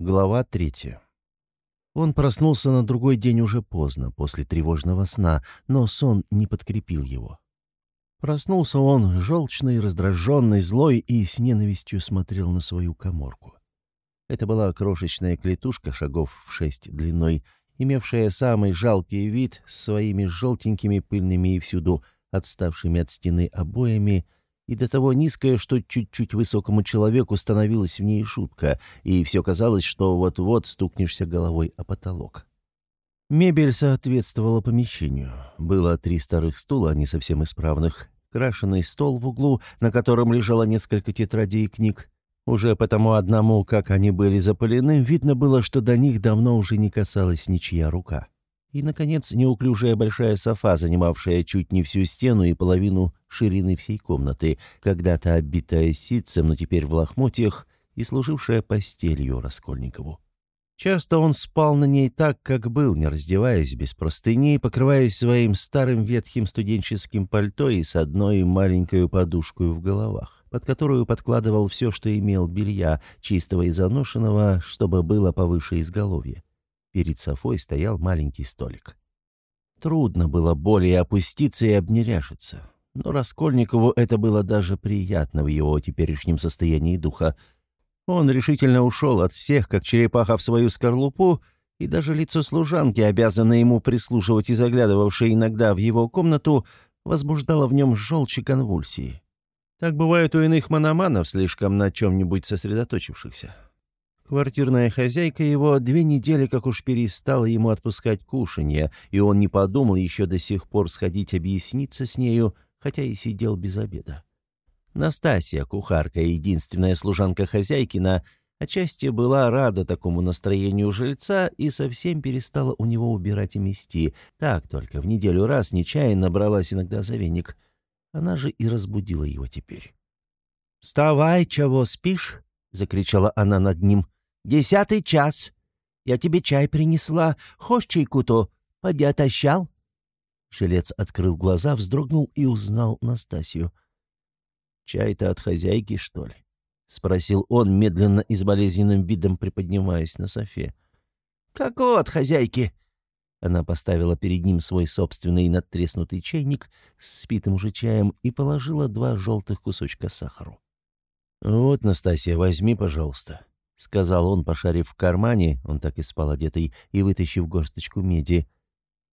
Глава третья. Он проснулся на другой день уже поздно, после тревожного сна, но сон не подкрепил его. Проснулся он, желчный, раздраженный, злой и с ненавистью смотрел на свою коморку. Это была крошечная клетушка шагов в шесть длиной, имевшая самый жалкий вид с своими желтенькими пыльными и всюду отставшими от стены обоями — и до того низкая, что чуть-чуть высокому человеку становилась в ней шутка, и все казалось, что вот-вот стукнешься головой о потолок. Мебель соответствовала помещению. Было три старых стула, не совсем исправных, крашеный стол в углу, на котором лежало несколько тетрадей и книг. Уже потому одному, как они были запылены, видно было, что до них давно уже не касалась ничья рука. И, наконец, неуклюжая большая софа, занимавшая чуть не всю стену и половину ширины всей комнаты, когда-то оббитая ситцем, но теперь в лохмотьях, и служившая постелью Раскольникову. Часто он спал на ней так, как был, не раздеваясь, без простыней, покрываясь своим старым ветхим студенческим пальто и с одной маленькой подушкой в головах, под которую подкладывал все, что имел белья, чистого и заношенного, чтобы было повыше изголовья. Перед Софой стоял маленький столик. Трудно было более опуститься и обнеряшиться. Но Раскольникову это было даже приятно в его теперешнем состоянии духа. Он решительно ушел от всех, как черепаха в свою скорлупу, и даже лицо служанки, обязанное ему прислушивать и заглядывавшее иногда в его комнату, возбуждало в нем желчь и конвульсии. Так бывает у иных мономанов, слишком на чем-нибудь сосредоточившихся. Квартирная хозяйка его две недели как уж перестала ему отпускать кушанье, и он не подумал еще до сих пор сходить объясниться с нею, хотя и сидел без обеда. Настасья, кухарка и единственная служанка хозяйкина, отчасти была рада такому настроению жильца и совсем перестала у него убирать и мести. Так только в неделю раз нечаянно бралась иногда за веник. Она же и разбудила его теперь. «Вставай, чего спишь?» — закричала она над ним. Десятый час. Я тебе чай принесла. Хошь чайку-то? Поди отощал?» Жилец открыл глаза, вздрогнул и узнал Настасью. «Чай-то от хозяйки, что ли?» — спросил он, медленно и с болезненным видом приподнимаясь на софе. «Какого от хозяйки?» Она поставила перед ним свой собственный надтреснутый чайник с спитым уже чаем и положила два желтых кусочка сахару. «Вот, Настасья, возьми, пожалуйста. — сказал он, пошарив в кармане, он так и спал одетый, и вытащив горсточку меди.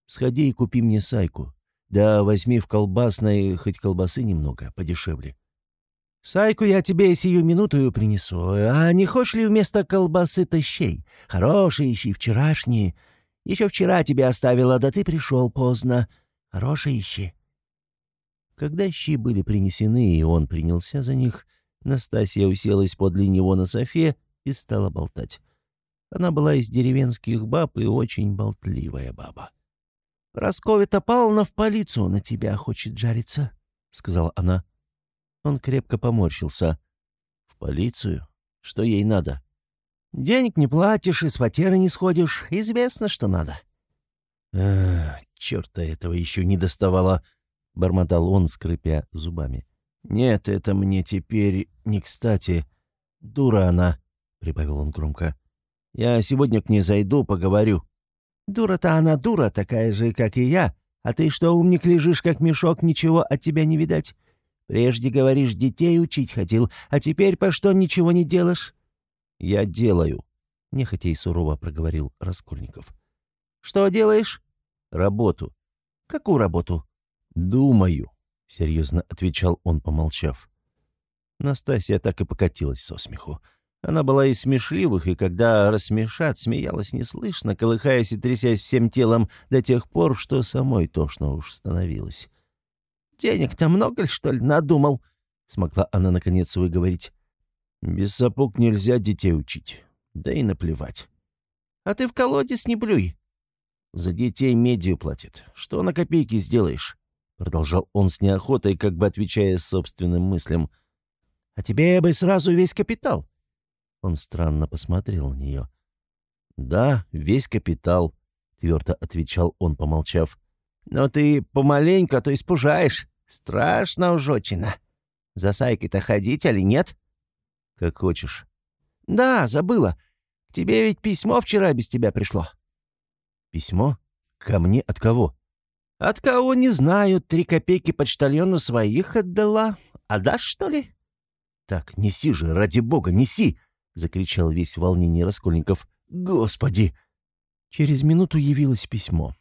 «Сходи и купи мне сайку. Да возьми в колбасной хоть колбасы немного, подешевле». «Сайку я тебе сию минуту принесу. А не хочешь ли вместо колбасы тащей? Хорошие ищи, вчерашние. Еще вчера тебе оставила, да ты пришел поздно. Хорошие ищи». Когда щи были принесены, и он принялся за них, Настасья уселась подле него на софе и стала болтать. Она была из деревенских баб и очень болтливая баба. «Прасковья Павловна в полицию на тебя хочет жариться», — сказала она. Он крепко поморщился. «В полицию? Что ей надо?» «Денег не платишь, из потеры не сходишь. Известно, что надо». «Эх, черта этого еще не доставало», — бормотал он, скрипя зубами. «Нет, это мне теперь не кстати. Дура она прибавил он громко. «Я сегодня к ней зайду, поговорю». «Дура-то она дура, такая же, как и я. А ты что, умник, лежишь как мешок, ничего от тебя не видать? Прежде, говоришь, детей учить хотел, а теперь по что ничего не делаешь?» «Я делаю», — нехотя и сурово проговорил Раскольников. «Что делаешь?» «Работу». «Какую работу?» «Думаю», — серьезно отвечал он, помолчав. Настасья так и покатилась со смеху. Она была из смешливых, и когда рассмешат, смеялась неслышно, колыхаясь и трясясь всем телом до тех пор, что самой тошно уж становилось. «Денег-то много ли, что ли, надумал?» — смогла она, наконец, выговорить. «Без сапог нельзя детей учить. Да и наплевать». «А ты в колодец не плюй». «За детей медию платит. Что на копейки сделаешь?» — продолжал он с неохотой, как бы отвечая собственным мыслям. «А тебе бы сразу весь капитал». Он странно посмотрел на нее. «Да, весь капитал», — твердо отвечал он, помолчав. «Но ты помаленьку, а то испужаешь. Страшно уж очень. За Сайкой-то ходить или нет?» «Как хочешь». «Да, забыла. К тебе ведь письмо вчера без тебя пришло». «Письмо? Ко мне от кого?» «От кого, не знаю. Три копейки почтальону своих отдала. Отдашь, что ли?» «Так, неси же, ради бога, неси!» — закричал весь в волнении Раскольников. «Господи!» Через минуту явилось письмо.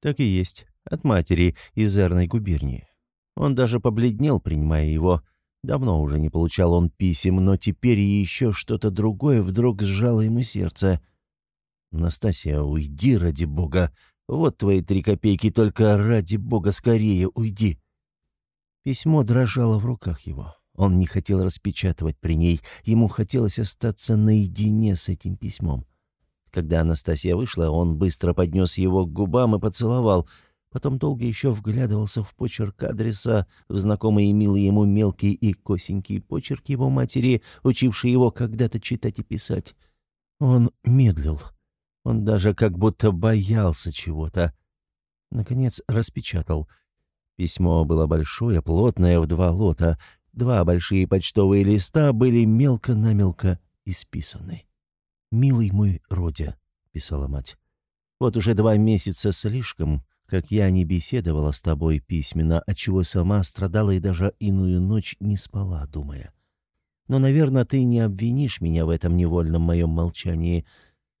Так и есть, от матери из Эрной губернии. Он даже побледнел, принимая его. Давно уже не получал он писем, но теперь еще что-то другое вдруг сжало ему сердце. «Настасья, уйди, ради бога! Вот твои три копейки, только ради бога скорее уйди!» Письмо дрожало в руках его. Он не хотел распечатывать при ней, ему хотелось остаться наедине с этим письмом. Когда Анастасия вышла, он быстро поднес его к губам и поцеловал — Потом долго еще вглядывался в почерк адреса, в знакомые милые ему мелкие и косенькие почерки его матери, учившие его когда-то читать и писать. Он медлил. Он даже как будто боялся чего-то. Наконец распечатал. Письмо было большое, плотное, в два лота. Два большие почтовые листа были мелко-намелко исписаны. «Милый мой Родя», — писала мать, — «вот уже два месяца слишком, как я не беседовала с тобой письменно, отчего сама страдала и даже иную ночь не спала, думая. Но, наверное, ты не обвинишь меня в этом невольном моем молчании.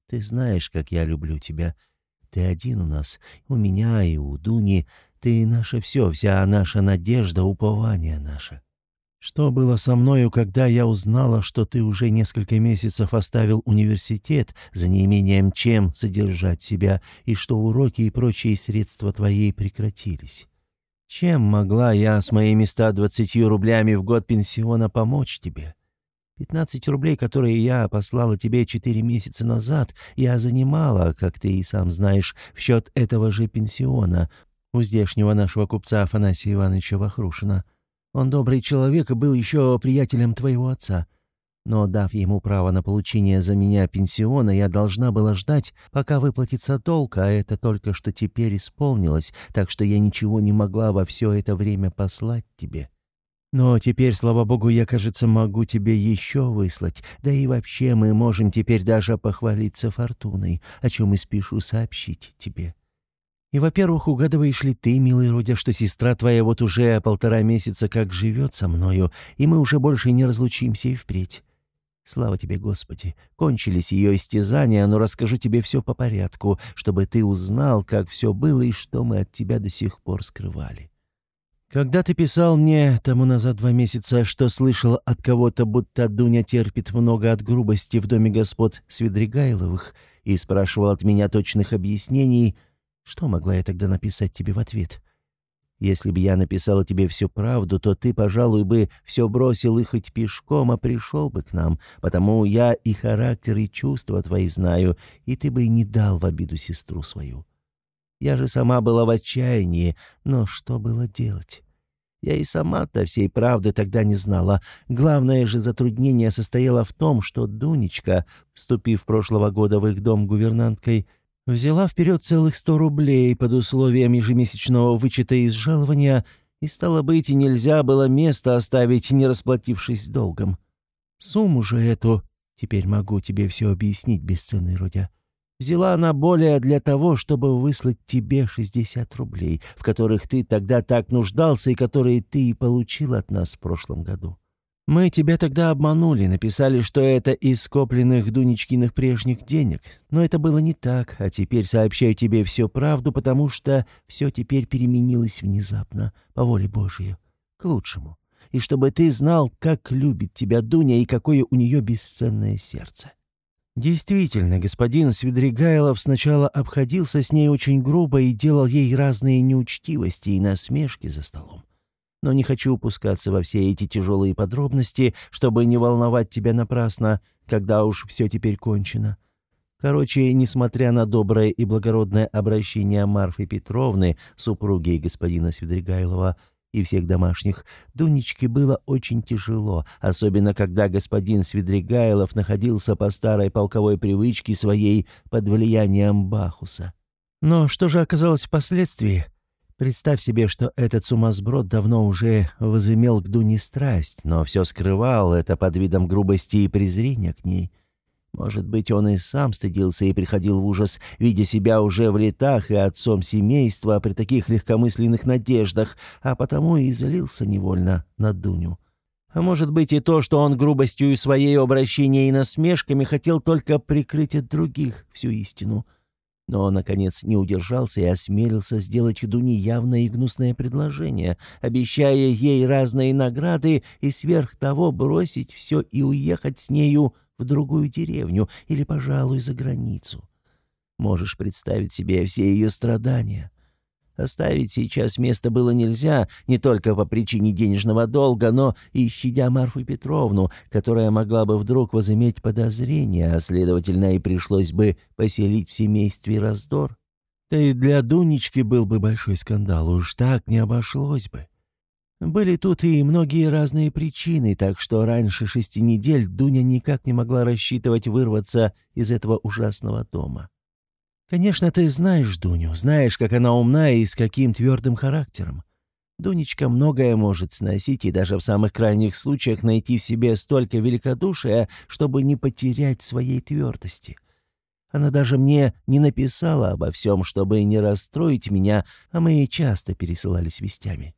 Ты знаешь, как я люблю тебя. Ты один у нас, у меня и у Дуни. Ты наше все, вся наша надежда, упование наше. Что было со мною, когда я узнала, что ты уже несколько месяцев оставил университет за неимением чем содержать себя, и что уроки и прочие средства твои прекратились? Чем могла я с моими 120 рублями в год пенсиона помочь тебе? 15 рублей, которые я послала тебе четыре месяца назад, я занимала, как ты и сам знаешь, в счет этого же пенсиона у здешнего нашего купца Афанасия Ивановича Вахрушина. Он добрый человек и был еще приятелем твоего отца. Но, дав ему право на получение за меня пенсиона, я должна была ждать, пока выплатится долг, а это только что теперь исполнилось, так что я ничего не могла во все это время послать тебе. Но теперь, слава богу, я, кажется, могу тебе еще выслать, да и вообще мы можем теперь даже похвалиться фортуной, о чем и спешу сообщить тебе. И, во-первых, угадываешь ли ты, милый Родя, что сестра твоя вот уже полтора месяца как живет со мною, и мы уже больше не разлучимся и впредь. Слава тебе, Господи! Кончились ее истязания, но расскажу тебе все по порядку, чтобы ты узнал, как все было и что мы от тебя до сих пор скрывали. Когда ты писал мне тому назад два месяца, что слышал от кого-то, будто Дуня терпит много от грубости в доме господ Свидригайловых, и спрашивал от меня точных объяснений — что могла я тогда написать тебе в ответ? Если бы я написала тебе всю правду, то ты, пожалуй, бы все бросил и хоть пешком, а пришел бы к нам, потому я и характер, и чувства твои знаю, и ты бы не дал в обиду сестру свою. Я же сама была в отчаянии, но что было делать? Я и сама-то всей правды тогда не знала. Главное же затруднение состояло в том, что Дунечка, вступив прошлого года в их дом гувернанткой, — Взяла вперед целых сто рублей под условием ежемесячного вычета из жалования, и, стало быть, нельзя было место оставить, не расплатившись долгом. Сумму же эту, теперь могу тебе все объяснить, бесценный Родя, взяла она более для того, чтобы выслать тебе 60 рублей, в которых ты тогда так нуждался и которые ты и получил от нас в прошлом году. Мы тебя тогда обманули, написали, что это из скопленных Дунечкиных прежних денег. Но это было не так, а теперь сообщаю тебе всю правду, потому что все теперь переменилось внезапно, по воле Божьей, к лучшему. И чтобы ты знал, как любит тебя Дуня и какое у нее бесценное сердце. Действительно, господин Свидригайлов сначала обходился с ней очень грубо и делал ей разные неучтивости и насмешки за столом но не хочу упускаться во все эти тяжелые подробности, чтобы не волновать тебя напрасно, когда уж все теперь кончено. Короче, несмотря на доброе и благородное обращение Марфы Петровны, супруги господина Свидригайлова, и всех домашних, Дунечке было очень тяжело, особенно когда господин Свидригайлов находился по старой полковой привычке своей под влиянием Бахуса. Но что же оказалось впоследствии? Представь себе, что этот сумасброд давно уже возымел к Дуне страсть, но все скрывал это под видом грубости и презрения к ней. Может быть, он и сам стыдился и приходил в ужас, видя себя уже в летах и отцом семейства при таких легкомысленных надеждах, а потому и злился невольно на Дуню. А может быть и то, что он грубостью своей обращения и насмешками хотел только прикрыть от других всю истину. Но, наконец, не удержался и осмелился сделать Дуне явное и гнусное предложение, обещая ей разные награды и сверх того бросить все и уехать с нею в другую деревню или, пожалуй, за границу. Можешь представить себе все ее страдания. Оставить сейчас место было нельзя, не только по причине денежного долга, но и щадя Марфу Петровну, которая могла бы вдруг возыметь подозрения, а, следовательно, и пришлось бы поселить в семействе раздор. Да и для Дунечки был бы большой скандал, уж так не обошлось бы. Были тут и многие разные причины, так что раньше шести недель Дуня никак не могла рассчитывать вырваться из этого ужасного дома. Конечно, ты знаешь Дуню, знаешь, как она умна и с каким твердым характером. Дунечка многое может сносить и даже в самых крайних случаях найти в себе столько великодушия, чтобы не потерять своей твердости. Она даже мне не написала обо всем, чтобы не расстроить меня, а мы часто пересылались вестями.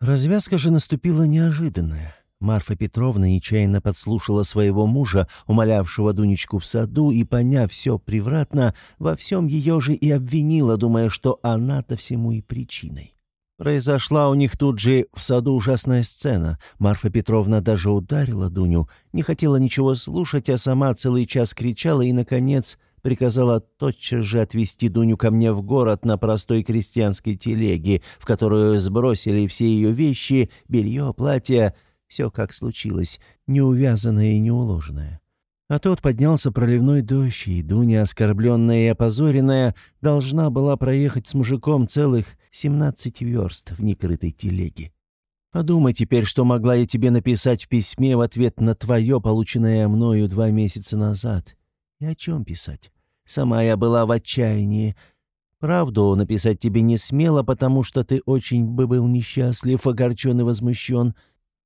Развязка же наступила неожиданная. Марфа Петровна нечаянно подслушала своего мужа, умолявшего Дунечку в саду, и, поняв все превратно, во всем ее же и обвинила, думая, что она-то всему и причиной. Произошла у них тут же в саду ужасная сцена. Марфа Петровна даже ударила Дуню, не хотела ничего слушать, а сама целый час кричала и, наконец, приказала тотчас же отвезти Дуню ко мне в город на простой крестьянской телеге, в которую сбросили все ее вещи, белье, платье, все как случилось, неувязанное и неуложенное. А тот поднялся проливной дождь, и Дуня, оскорбленная и опозоренная, должна была проехать с мужиком целых семнадцать верст в некрытой телеге. Подумай теперь, что могла я тебе написать в письме в ответ на твое, полученное мною два месяца назад. И о чем писать? Сама я была в отчаянии. Правду написать тебе не смело, потому что ты очень бы был несчастлив, огорчен и возмущен.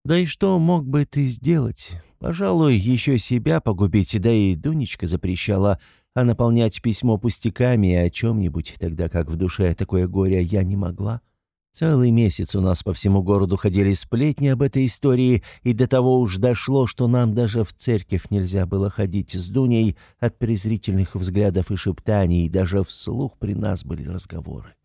Да и что мог бы ты сделать? Пожалуй, еще себя погубить, да и Дунечка запрещала, а наполнять письмо пустяками о чем-нибудь, тогда как в душе такое горе я не могла. Целый месяц у нас по всему городу ходили сплетни об этой истории, и до того уж дошло, что нам даже в церковь нельзя было ходить с Дуней от презрительных взглядов и шептаний, и даже вслух при нас были разговоры.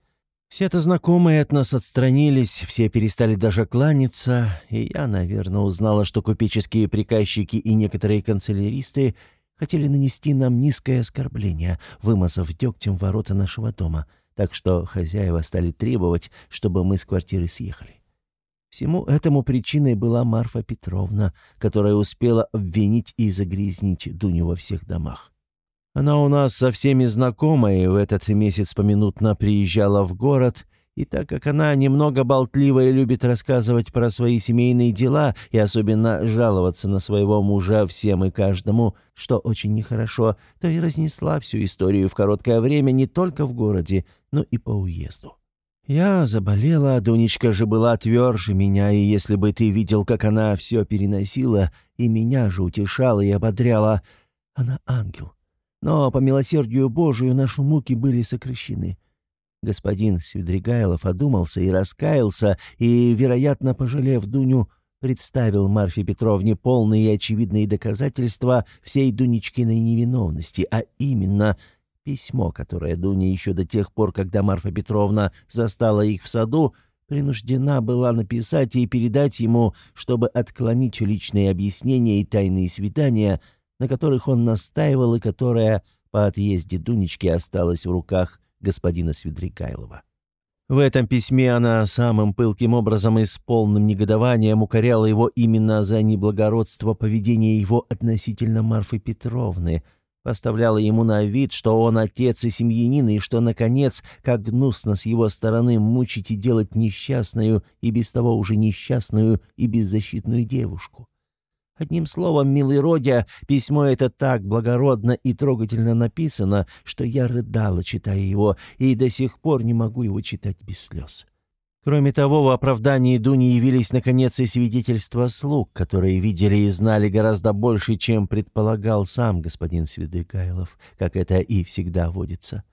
Все-то знакомые от нас отстранились, все перестали даже кланяться, и я, наверное, узнала, что купеческие приказчики и некоторые канцеляристы хотели нанести нам низкое оскорбление, вымазав дегтем ворота нашего дома — так что хозяева стали требовать, чтобы мы с квартиры съехали. Всему этому причиной была Марфа Петровна, которая успела обвинить и загрязнить Дуню во всех домах. Она у нас со всеми знакома и в этот месяц поминутно приезжала в город и так как она немного болтлива и любит рассказывать про свои семейные дела и особенно жаловаться на своего мужа всем и каждому, что очень нехорошо, то и разнесла всю историю в короткое время не только в городе, но и по уезду. Я заболела, Дунечка же была тверже меня, и если бы ты видел, как она все переносила, и меня же утешала и ободряла, она ангел. Но по милосердию Божию наши муки были сокращены. Господин Свидригайлов одумался и раскаялся, и, вероятно, пожалев Дуню, представил Марфе Петровне полные и очевидные доказательства всей Дунечкиной невиновности, а именно письмо, которое Дуня еще до тех пор, когда Марфа Петровна застала их в саду, принуждена была написать и передать ему, чтобы отклонить личные объяснения и тайные свидания, на которых он настаивал и которое по отъезде Дунечки осталось в руках господина Свидригайлова. В этом письме она самым пылким образом и с полным негодованием укоряла его именно за неблагородство поведения его относительно Марфы Петровны, поставляла ему на вид, что он отец и семьянин, и что, наконец, как гнусно с его стороны мучить и делать несчастную и без того уже несчастную и беззащитную девушку. Одним словом, милый Родя, письмо это так благородно и трогательно написано, что я рыдала, читая его, и до сих пор не могу его читать без слез. Кроме того, в оправдании Дуни явились наконец и свидетельства слуг, которые видели и знали гораздо больше, чем предполагал сам господин Свидригайлов, как это и всегда водится.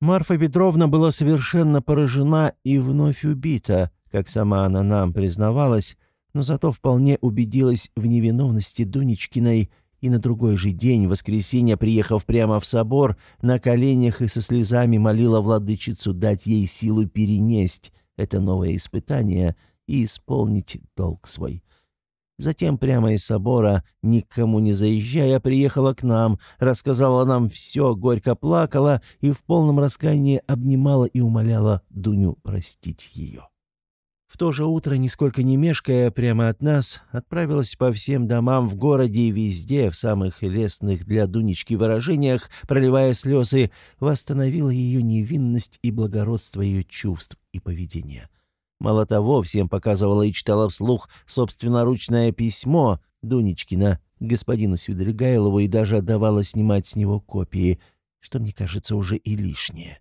Марфа Петровна была совершенно поражена и вновь убита, как сама она нам признавалась, но зато вполне убедилась в невиновности Дунечкиной и на другой же день, в воскресенье, приехав прямо в собор, на коленях и со слезами молила владычицу дать ей силу перенесть это новое испытание и исполнить долг свой. Затем прямо из собора, никому не заезжая, приехала к нам, рассказала нам все, горько плакала и в полном раскаянии обнимала и умоляла Дуню простить ее. То же утро, нисколько не мешкая, прямо от нас, отправилась по всем домам в городе и везде, в самых лестных для Дунечки выражениях, проливая слезы, восстановила ее невинность и благородство ее чувств и поведения. Мало того, всем показывала и читала вслух собственноручное письмо Дунечкина господину Свидригайлову и даже отдавала снимать с него копии, что, мне кажется, уже и лишнее.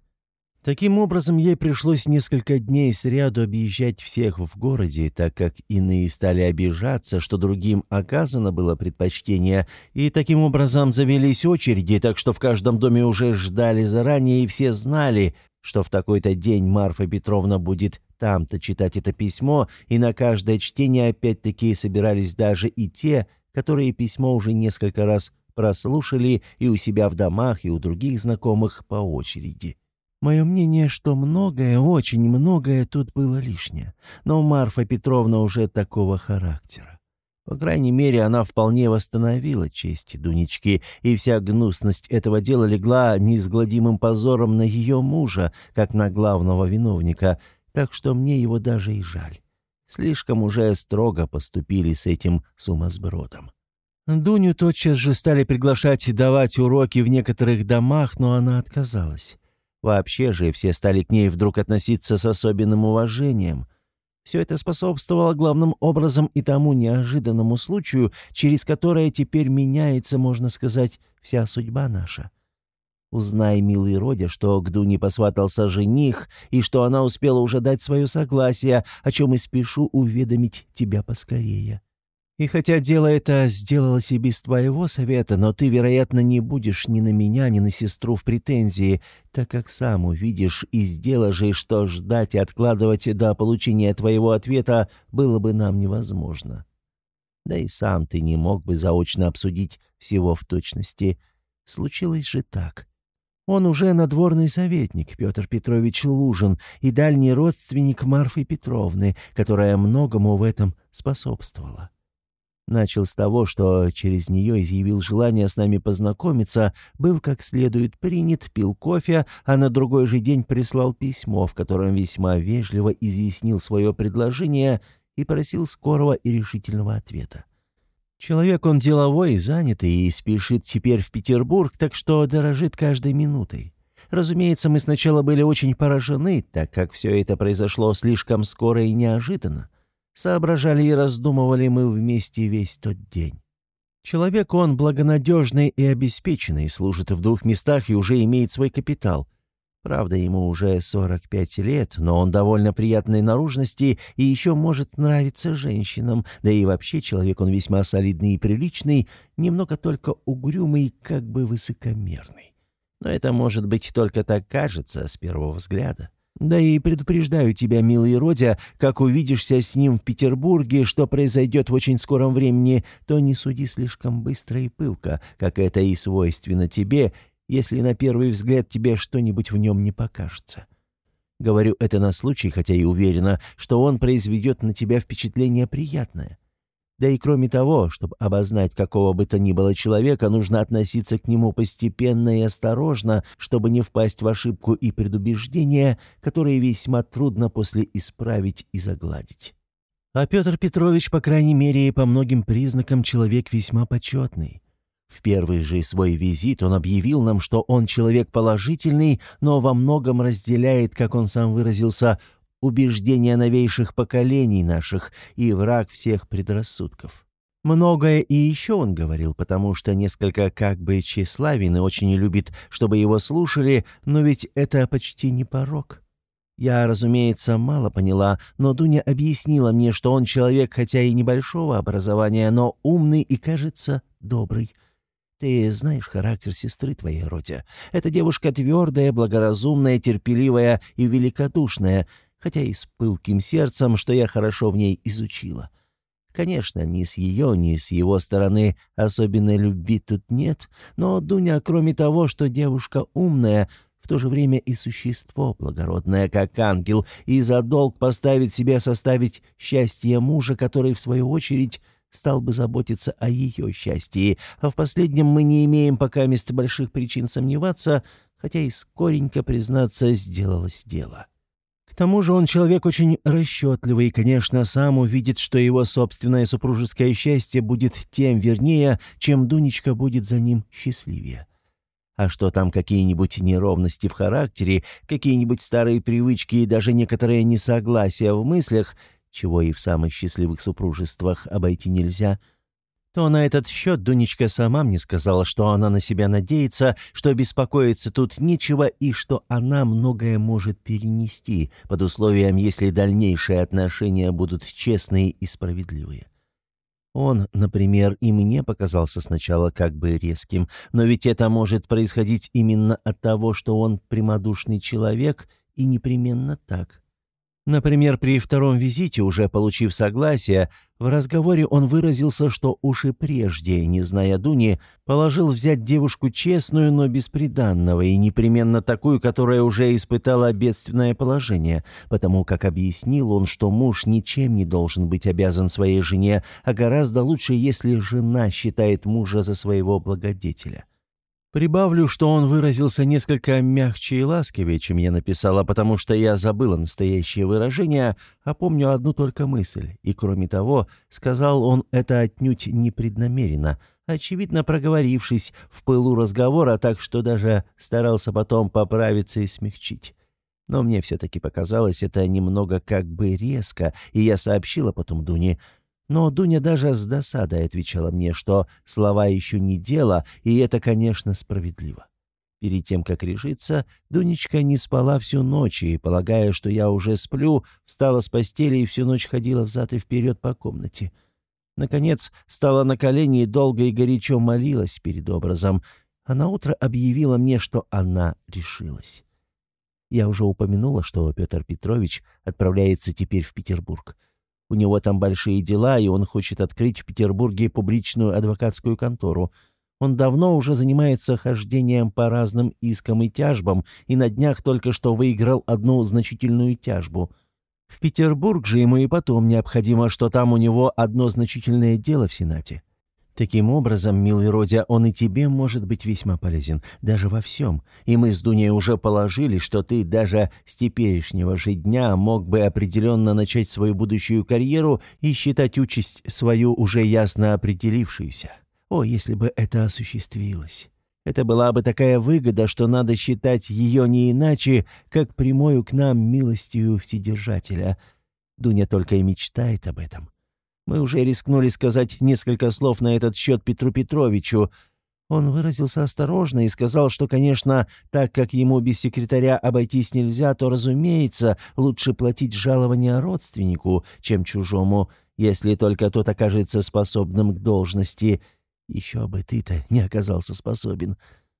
Таким образом, ей пришлось несколько дней сряду объезжать всех в городе, так как иные стали обижаться, что другим оказано было предпочтение, и таким образом завелись очереди, так что в каждом доме уже ждали заранее, и все знали, что в такой-то день Марфа Петровна будет там-то читать это письмо, и на каждое чтение опять-таки собирались даже и те, которые письмо уже несколько раз прослушали и у себя в домах, и у других знакомых по очереди. Мое мнение, что многое, очень многое тут было лишнее. Но Марфа Петровна уже такого характера. По крайней мере, она вполне восстановила честь Дунечки, и вся гнусность этого дела легла неизгладимым позором на ее мужа, как на главного виновника, так что мне его даже и жаль. Слишком уже строго поступили с этим сумасбродом. Дуню тотчас же стали приглашать давать уроки в некоторых домах, но она отказалась. Вообще же все стали к ней вдруг относиться с особенным уважением. Все это способствовало главным образом и тому неожиданному случаю, через которое теперь меняется, можно сказать, вся судьба наша. Узнай, милый Родя, что к Дуне посватался жених, и что она успела уже дать свое согласие, о чем и спешу уведомить тебя поскорее. И хотя дело это сделалось и без твоего совета, но ты, вероятно, не будешь ни на меня, ни на сестру в претензии, так как сам увидишь и сделаешь, что ждать и откладывать до получения твоего ответа было бы нам невозможно. Да и сам ты не мог бы заочно обсудить всего в точности. Случилось же так. Он уже надворный советник, Петр Петрович Лужин, и дальний родственник Марфы Петровны, которая многому в этом способствовала. Начал с того, что через нее изъявил желание с нами познакомиться, был как следует принят, пил кофе, а на другой же день прислал письмо, в котором весьма вежливо изъяснил свое предложение и просил скорого и решительного ответа. Человек он деловой занятый, и спешит теперь в Петербург, так что дорожит каждой минутой. Разумеется, мы сначала были очень поражены, так как все это произошло слишком скоро и неожиданно. Соображали и раздумывали мы вместе весь тот день. Человек он благонадежный и обеспеченный, служит в двух местах и уже имеет свой капитал. Правда, ему уже 45 лет, но он довольно приятной наружности и еще может нравиться женщинам, да и вообще человек он весьма солидный и приличный, немного только угрюмый, как бы высокомерный. Но это, может быть, только так кажется с первого взгляда. Да и предупреждаю тебя, милый Родя, как увидишься с ним в Петербурге, что произойдет в очень скором времени, то не суди слишком быстро и пылко, как это и свойственно тебе, если на первый взгляд тебе что-нибудь в нем не покажется. Говорю это на случай, хотя и уверена, что он произведет на тебя впечатление приятное. Да и кроме того, чтобы обознать какого бы то ни было человека, нужно относиться к нему постепенно и осторожно, чтобы не впасть в ошибку и предубеждения, которые весьма трудно после исправить и загладить. А Петр Петрович, по крайней мере, по многим признакам человек весьма почетный. В первый же свой визит он объявил нам, что он человек положительный, но во многом разделяет, как он сам выразился, убеждения новейших поколений наших и враг всех предрассудков. Многое и еще он говорил, потому что несколько как бы тщеславен и очень любит, чтобы его слушали, но ведь это почти не порог. Я, разумеется, мало поняла, но Дуня объяснила мне, что он человек, хотя и небольшого образования, но умный и, кажется, добрый. Ты знаешь характер сестры твоей, Родя. Эта девушка твердая, благоразумная, терпеливая и великодушная, хотя и с пылким сердцем, что я хорошо в ней изучила. Конечно, ни с ее, ни с его стороны особенной любви тут нет, но Дуня, кроме того, что девушка умная, в то же время и существо благородное, как ангел, и за долг поставить себе составить счастье мужа, который, в свою очередь, стал бы заботиться о ее счастье, а в последнем мы не имеем пока мест больших причин сомневаться, хотя и скоренько, признаться, сделалось дело. К тому же он человек очень расчетливый и, конечно, сам увидит, что его собственное супружеское счастье будет тем вернее, чем Дунечка будет за ним счастливее. А что там какие-нибудь неровности в характере, какие-нибудь старые привычки и даже некоторые несогласия в мыслях, чего и в самых счастливых супружествах обойти нельзя, то на этот счет Дунечка сама мне сказала, что она на себя надеется, что беспокоиться тут нечего и что она многое может перенести, под условием, если дальнейшие отношения будут честные и справедливые. Он, например, и мне показался сначала как бы резким, но ведь это может происходить именно от того, что он прямодушный человек и непременно так. Например, при втором визите, уже получив согласие, в разговоре он выразился, что уж и прежде, не зная Дуни, положил взять девушку честную, но бесприданного, и непременно такую, которая уже испытала бедственное положение, потому как объяснил он, что муж ничем не должен быть обязан своей жене, а гораздо лучше, если жена считает мужа за своего благодетеля. Прибавлю, что он выразился несколько мягче и ласковее, чем я написала, потому что я забыла настоящее выражение, а помню одну только мысль. И кроме того, сказал он это отнюдь непреднамеренно, очевидно проговорившись в пылу разговора, так что даже старался потом поправиться и смягчить. Но мне все-таки показалось это немного как бы резко, и я сообщила потом Дуне — но Дуня даже с досадой отвечала мне, что слова еще не дело, и это, конечно, справедливо. Перед тем, как решиться, Дунечка не спала всю ночь, и, полагая, что я уже сплю, встала с постели и всю ночь ходила взад и вперед по комнате. Наконец, стала на колени и долго и горячо молилась перед образом, а наутро объявила мне, что она решилась. Я уже упомянула, что Петр Петрович отправляется теперь в Петербург. У него там большие дела, и он хочет открыть в Петербурге публичную адвокатскую контору. Он давно уже занимается хождением по разным искам и тяжбам, и на днях только что выиграл одну значительную тяжбу. В Петербург же ему и потом необходимо, что там у него одно значительное дело в Сенате. Таким образом, милый Родя, он и тебе может быть весьма полезен, даже во всем. И мы с Дуней уже положили, что ты даже с теперешнего же дня мог бы определенно начать свою будущую карьеру и считать участь свою уже ясно определившуюся. О, если бы это осуществилось! Это была бы такая выгода, что надо считать ее не иначе, как прямою к нам милостью Вседержателя. Дуня только и мечтает об этом. Мы уже рискнули сказать несколько слов на этот счет Петру Петровичу. Он выразился осторожно и сказал, что, конечно, так как ему без секретаря обойтись нельзя, то, разумеется, лучше платить жалование родственнику, чем чужому, если только тот окажется способным к должности. Еще бы ты-то не оказался способен.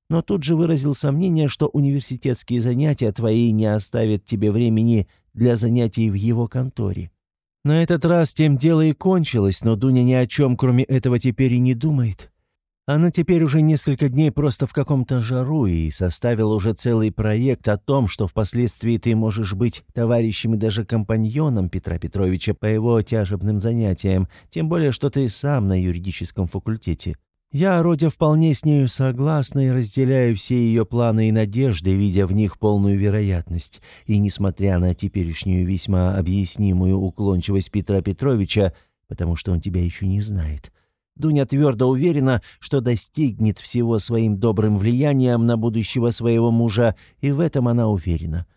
Но тут же выразил сомнение, что университетские занятия твои не оставят тебе времени для занятий в его конторе. На этот раз тем дело и кончилось, но Дуня ни о чем, кроме этого, теперь и не думает. Она теперь уже несколько дней просто в каком-то жару и составила уже целый проект о том, что впоследствии ты можешь быть товарищем и даже компаньоном Петра Петровича по его тяжебным занятиям, тем более, что ты сам на юридическом факультете. Я, Родя, вполне с нею согласна и разделяю все ее планы и надежды, видя в них полную вероятность. И несмотря на теперешнюю весьма объяснимую уклончивость Петра Петровича, потому что он тебя еще не знает, Дуня твердо уверена, что достигнет всего своим добрым влиянием на будущего своего мужа, и в этом она уверена.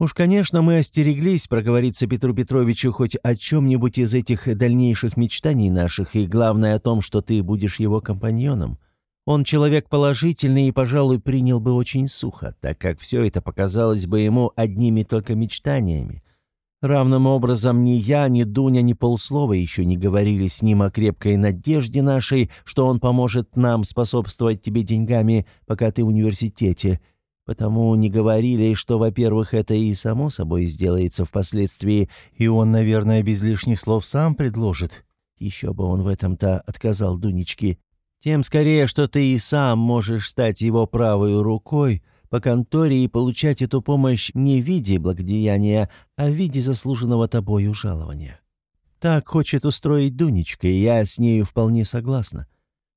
Уж, конечно, мы остереглись проговориться Петру Петровичу хоть о чем-нибудь из этих дальнейших мечтаний наших, и главное о том, что ты будешь его компаньоном. Он человек положительный и, пожалуй, принял бы очень сухо, так как все это показалось бы ему одними только мечтаниями. Равным образом ни я, ни Дуня, ни полслова еще не говорили с ним о крепкой надежде нашей, что он поможет нам способствовать тебе деньгами, пока ты в университете. Потому не говорили, что, во-первых, это и само собой сделается впоследствии, и он, наверное, без лишних слов сам предложит. Еще бы он в этом-то отказал Дунечке. Тем скорее, что ты и сам можешь стать его правой рукой по конторе и получать эту помощь не в виде благодеяния, а в виде заслуженного тобою жалования. Так хочет устроить Дунечка, и я с нею вполне согласна.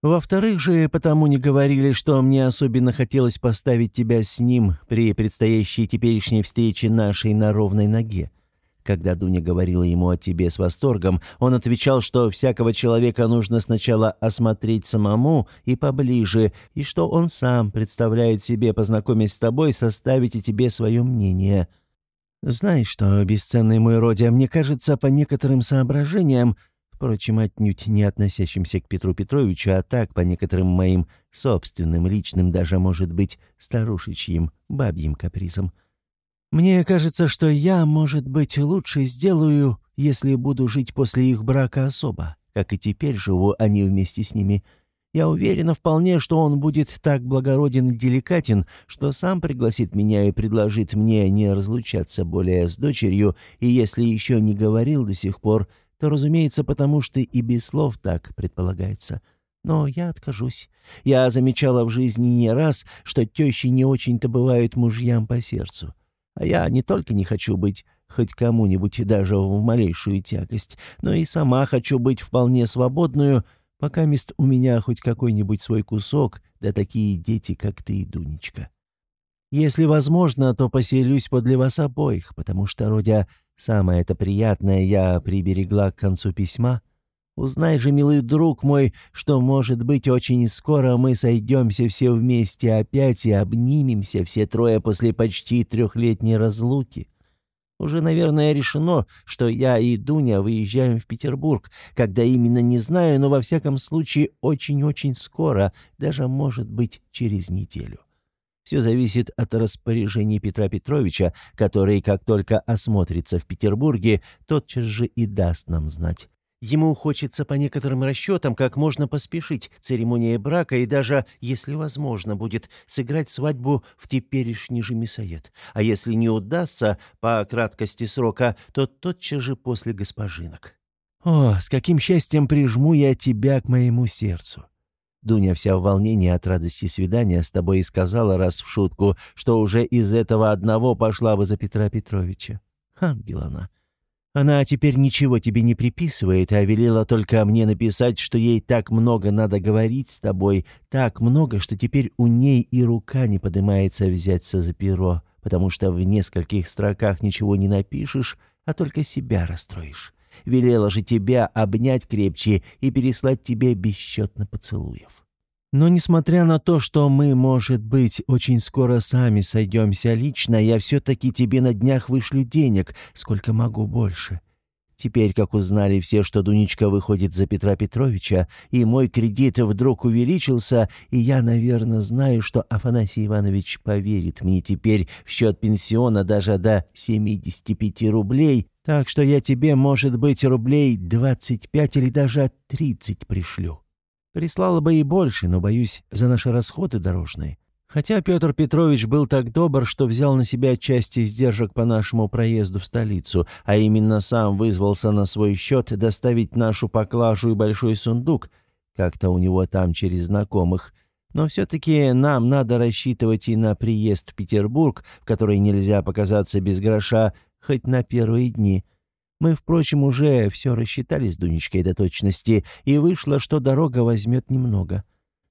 Во-вторых же, потому не говорили, что мне особенно хотелось поставить тебя с ним при предстоящей теперешней встрече нашей на ровной ноге. Когда Дуня говорила ему о тебе с восторгом, он отвечал, что всякого человека нужно сначала осмотреть самому и поближе, и что он сам представляет себе, познакомясь с тобой, составить о тебе свое мнение. Знаешь что, бесценный мой Родя, мне кажется, по некоторым соображениям, впрочем, отнюдь не относящимся к Петру Петровичу, а так, по некоторым моим собственным, личным, даже, может быть, старушечьим, бабьим капризам, мне кажется, что я, может быть, лучше сделаю, если буду жить после их брака особо, как и теперь живу они вместе с ними. Я уверена вполне, что он будет так благороден и деликатен, что сам пригласит меня и предложит мне не разлучаться более с дочерью, и если еще не говорил до сих пор, то, разумеется, потому что и без слов так предполагается. Но я откажусь. Я замечала в жизни не раз, что тещи не очень-то бывают мужьям по сердцу. А я не только не хочу быть хоть кому-нибудь даже в малейшую тягость, но и сама хочу быть вполне свободную, пока мест у меня хоть какой-нибудь свой кусок, да такие дети, как ты Дунечка. Если возможно, то поселюсь подле вас обоих, потому что, Родя, самое это приятное я приберегла к концу письма — Узнай же, милый друг мой, что, может быть, очень скоро мы сойдемся все вместе опять и обнимемся все трое после почти трехлетней разлуки. Уже, наверное, решено, что я и Дуня выезжаем в Петербург, когда именно не знаю, но во всяком случае очень-очень скоро, даже, может быть, через неделю. Все зависит от распоряжений Петра Петровича, который, как только осмотрится в Петербурге, тотчас же и даст нам знать. Ему хочется по некоторым расчетам как можно поспешить церемония брака и даже, если возможно, будет сыграть свадьбу в теперешний же мясоед. А если не удастся по краткости срока, то тотчас же после госпожинок. О, с каким счастьем прижму я тебя к моему сердцу. Дуня вся в волнении от радости свидания с тобой и сказала раз в шутку, что уже из этого одного пошла бы за Петра Петровича. Ангел она. Она теперь ничего тебе не приписывает, а велела только мне написать, что ей так много надо говорить с тобой, так много, что теперь у ней и рука не поднимается взяться за перо, потому что в нескольких строках ничего не напишешь, а только себя расстроишь. Велела же тебя обнять крепче и переслать тебе бесчетно поцелуев. Но несмотря на то, что мы, может быть, очень скоро сами сойдемся лично, я все-таки тебе на днях вышлю денег, сколько могу больше. Теперь, как узнали все, что Дунечка выходит за Петра Петровича, и мой кредит вдруг увеличился, и я, наверное, знаю, что Афанасий Иванович поверит мне теперь в счет пенсиона даже до 75 рублей, так что я тебе, может быть, рублей 25 или даже 30 пришлю. Прислала бы и больше, но, боюсь, за наши расходы дорожные. Хотя Петр Петрович был так добр, что взял на себя часть издержек по нашему проезду в столицу, а именно сам вызвался на свой счет доставить нашу поклажу и большой сундук, как-то у него там через знакомых. Но все-таки нам надо рассчитывать и на приезд в Петербург, в который нельзя показаться без гроша, хоть на первые дни. Мы, впрочем, уже все рассчитали с Дунечкой до точности, и вышло, что дорога возьмет немного.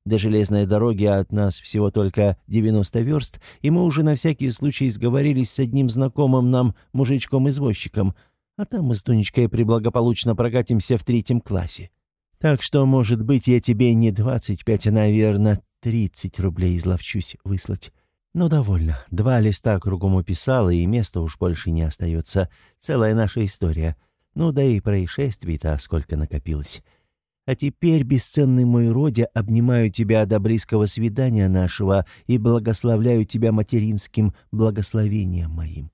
До железной дороги от нас всего только 90 верст, и мы уже на всякий случай сговорились с одним знакомым нам мужичком-извозчиком, а там мы с Дунечкой приблагополучно прокатимся в третьем классе. Так что, может быть, я тебе не 25, а, наверное, 30 рублей изловчусь выслать. «Ну, довольно. Два листа кругом уписала, и места уж больше не остается. Целая наша история. Ну, да и происшествий-то сколько накопилось. А теперь, бесценный мой Родя, обнимаю тебя до близкого свидания нашего и благословляю тебя материнским благословением моим.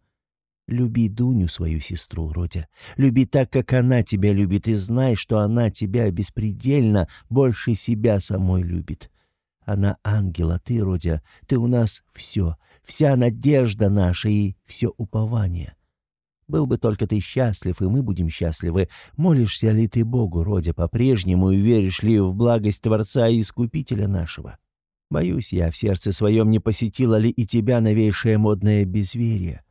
Люби Дуню, свою сестру, Родя. Люби так, как она тебя любит, и знай, что она тебя беспредельно больше себя самой любит. Она ангел, а ты, Родя, ты у нас все, вся надежда наша и все упование. Был бы только ты счастлив, и мы будем счастливы. Молишься ли ты Богу, Родя, по-прежнему, и веришь ли в благость Творца и Искупителя нашего? Боюсь я, в сердце своем не посетила ли и тебя новейшее модное безверие.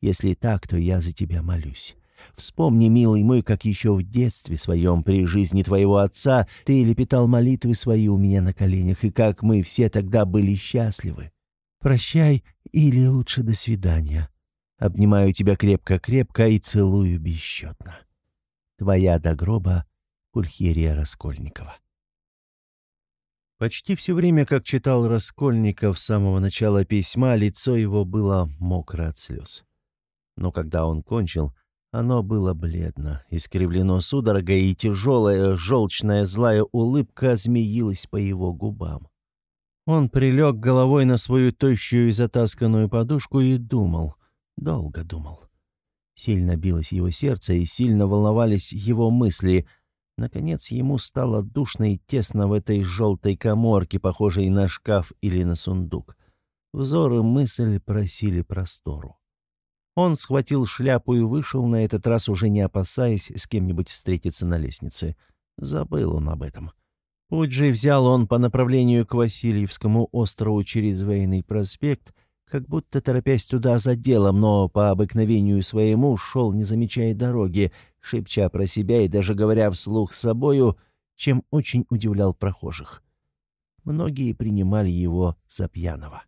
Если так, то я за тебя молюсь. Вспомни, милый мой, как еще в детстве своем, при жизни твоего отца, ты лепетал молитвы свои у меня на коленях, и как мы все тогда были счастливы. Прощай или лучше до свидания. Обнимаю тебя крепко-крепко и целую бесчетно. Твоя до гроба Пульхерия Раскольникова. Почти все время, как читал Раскольников с самого начала письма, лицо его было мокро от слез. Но когда он кончил, оно было бледно, искривлено судорогой, и тяжелая, желчная, злая улыбка змеилась по его губам. Он прилег головой на свою тощую и затасканную подушку и думал, долго думал. Сильно билось его сердце, и сильно волновались его мысли. Наконец ему стало душно и тесно в этой желтой коморке, похожей на шкаф или на сундук. Взор и мысль просили простору. Он схватил шляпу и вышел, на этот раз уже не опасаясь с кем-нибудь встретиться на лестнице. Забыл он об этом. Путь же взял он по направлению к Васильевскому острову через Вейный проспект, как будто торопясь туда за делом, но по обыкновению своему шел, не замечая дороги, шепча про себя и даже говоря вслух с собою, чем очень удивлял прохожих. Многие принимали его за пьяного.